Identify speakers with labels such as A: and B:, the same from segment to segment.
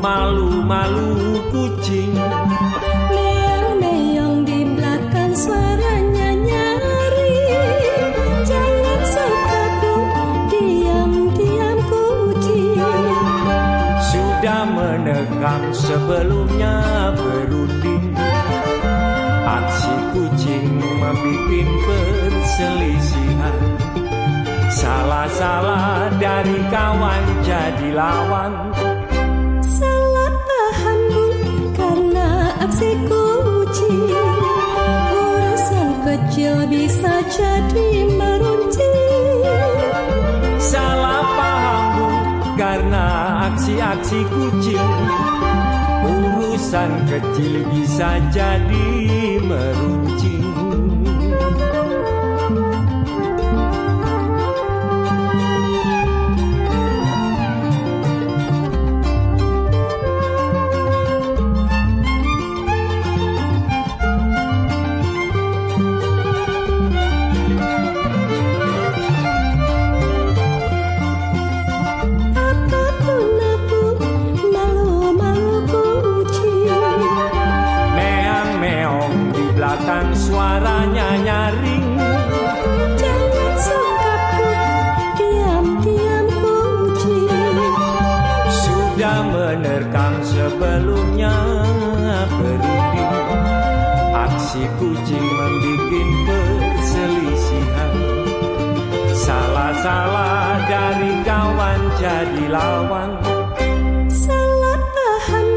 A: malu-malu kucing.
B: Meong-meong di belakang suaranya nyari. Jangan suka diam-diam kucing.
A: Sudah menekam sebelumnya berunding. Aksi kucing membikin perselisihan. Salah-salah dari kawan jadi lawan
B: kecil bisa jadi meruncing
A: Salah paham bu karena aksi-aksi kucing. Urusan kecil bisa jadi meruncing sebelumnya berunding Aksi kucing membikin perselisihan. Salah-salah dari kawan jadi lawan.
B: Salah paham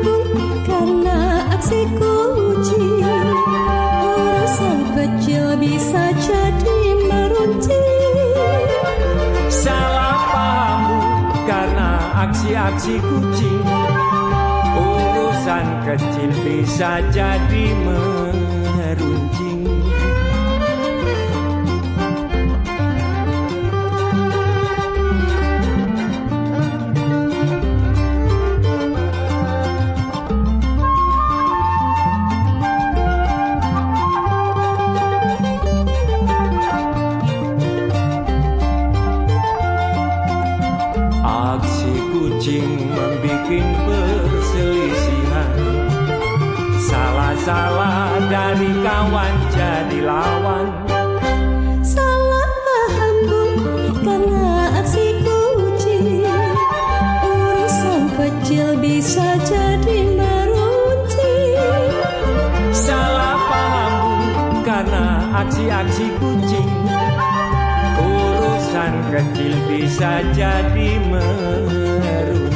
B: karena aksi kucing. Urusan kecil bisa jadi meruncing
A: Salah paham bu karena aksi-aksi kucing Urusan kecil bisa jadi meruncing kucing membikin perselisihan. Salah-salah dari kawan jadi lawan.
B: Salah paham bu karena aksi kucing. Urusan kecil bisa jadi meruncing.
A: Salah paham bu karena aksi-aksi kucing Kecil bisa jadi meruncing